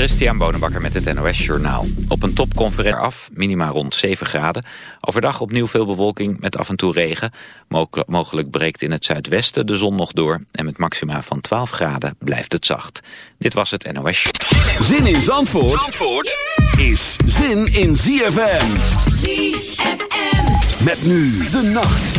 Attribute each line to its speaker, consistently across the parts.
Speaker 1: Christian Bonenbakker met het NOS Journaal. Op een topconferentie af, minima rond 7 graden. Overdag opnieuw veel bewolking met af en toe regen. Mogelijk breekt in het zuidwesten de zon nog door. En met maxima van 12 graden blijft het zacht. Dit was het NOS
Speaker 2: Zin in Zandvoort, Zandvoort is zin in ZFM. ZFM. Met nu de nacht.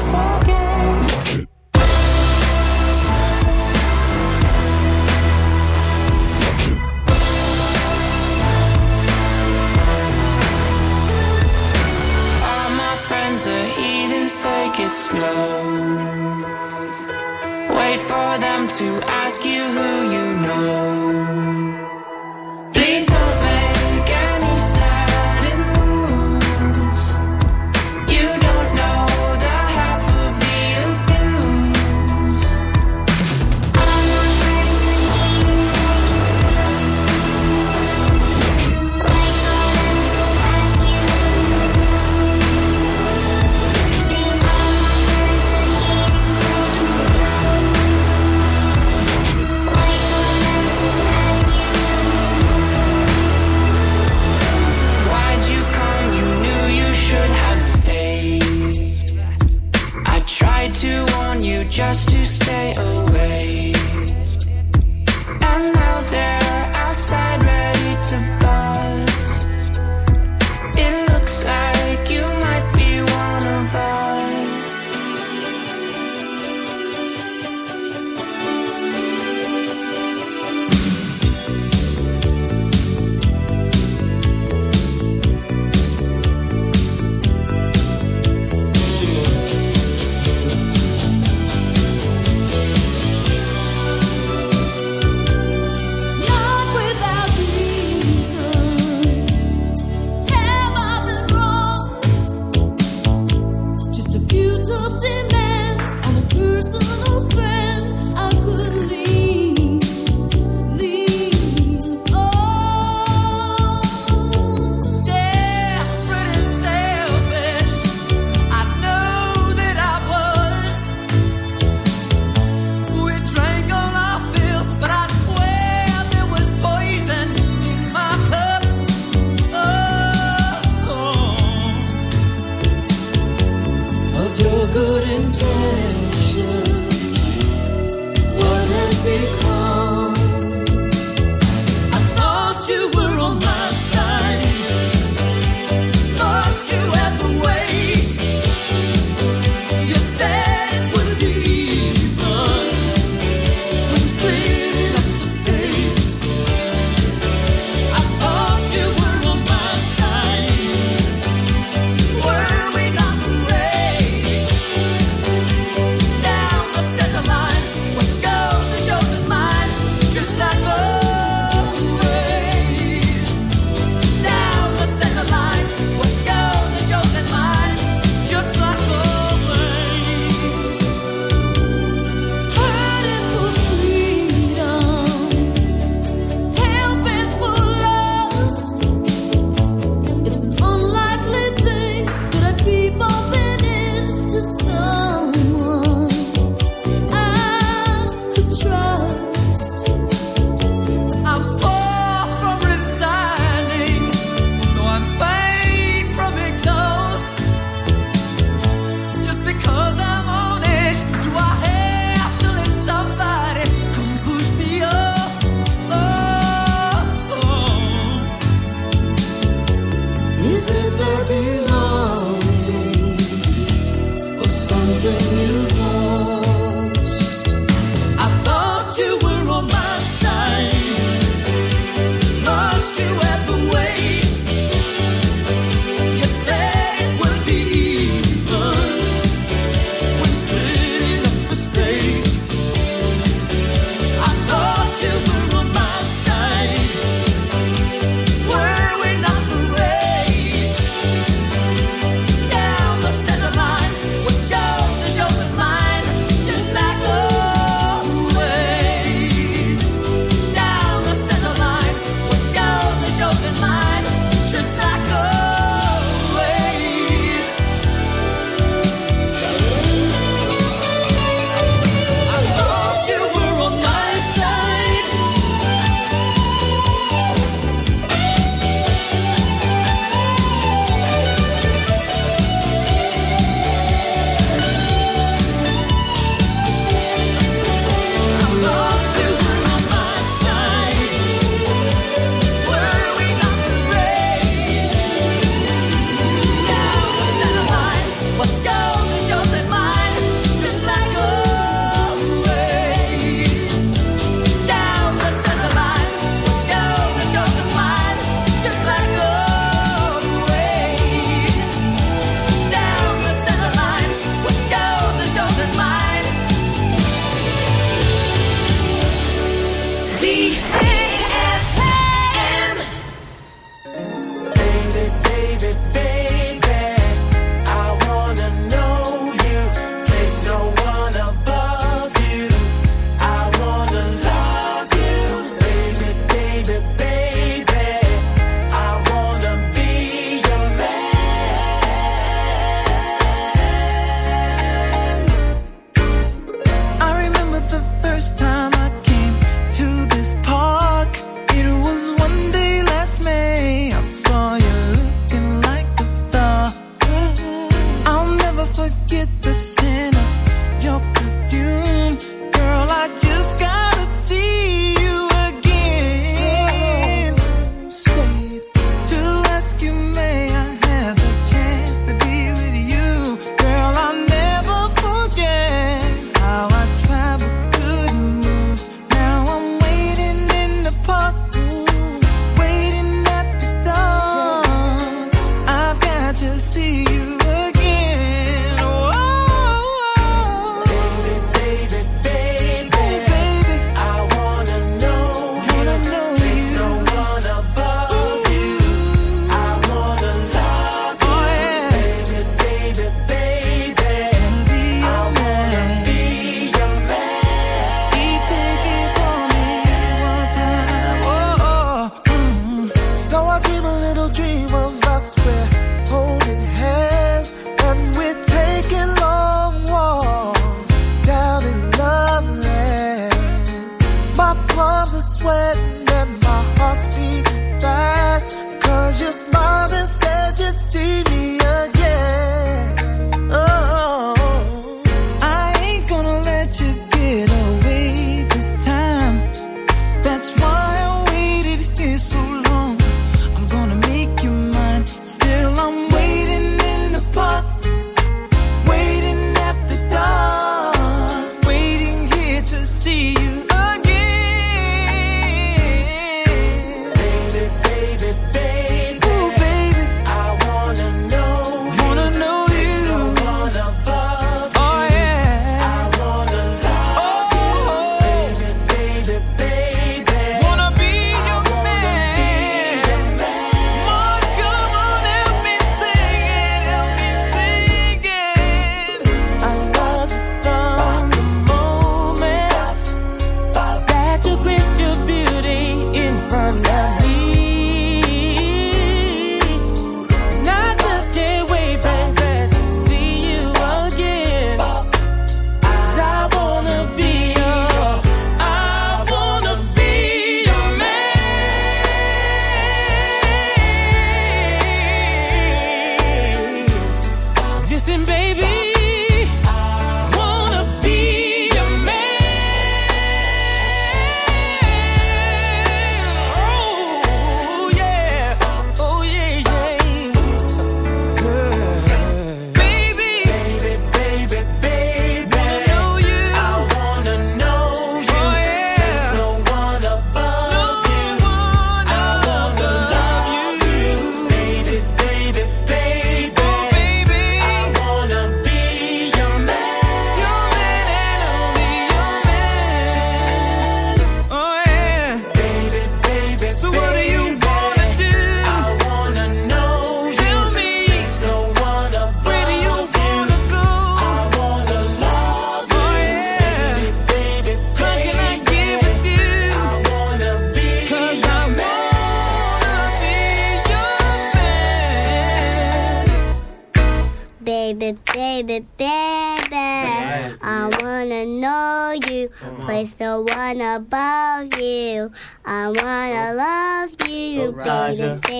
Speaker 3: to ask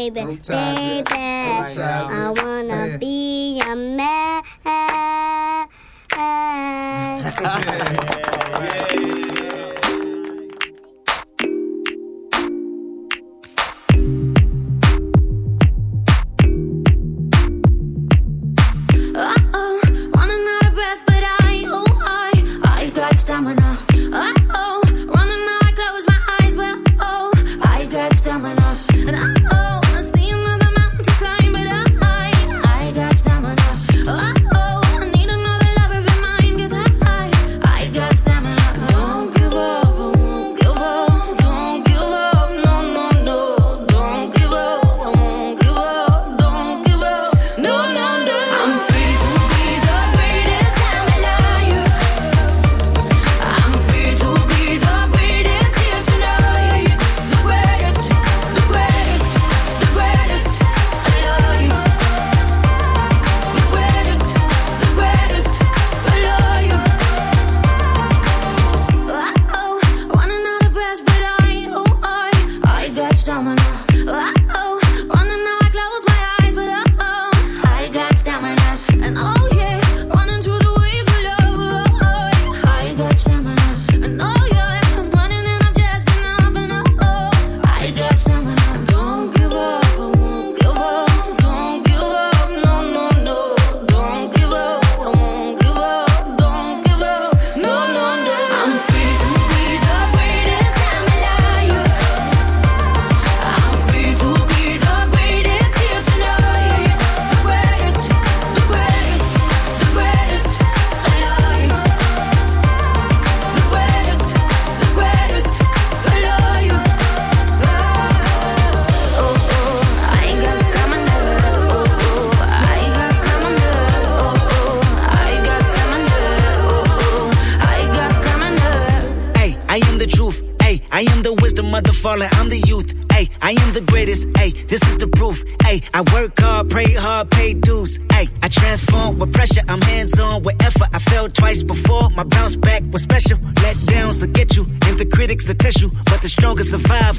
Speaker 4: baby, baby.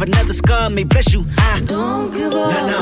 Speaker 5: another
Speaker 6: scar may bless you. I
Speaker 5: don't give up.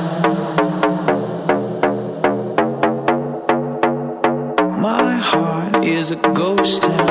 Speaker 7: is a ghost town.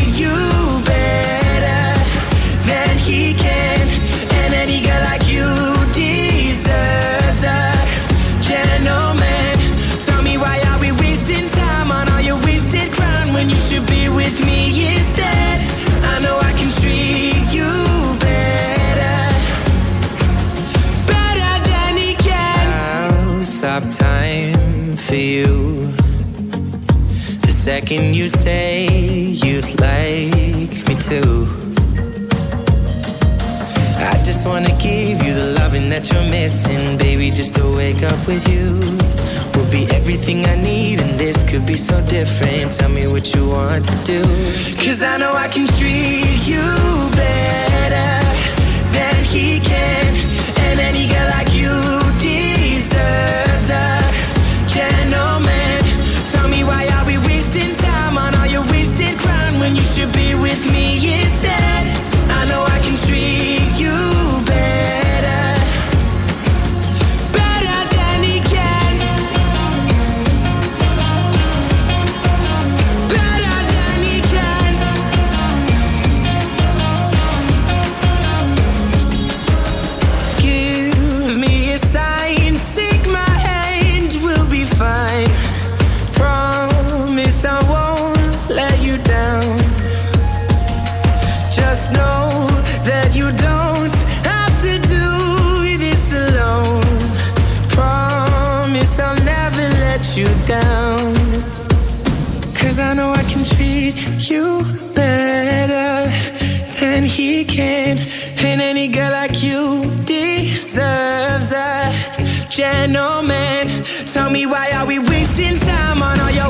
Speaker 8: with you will be everything I need, and this could be so different. Tell me what you want to do. Cause I know I can treat you better. like you deserves a gentleman. Tell me why are we wasting time on all your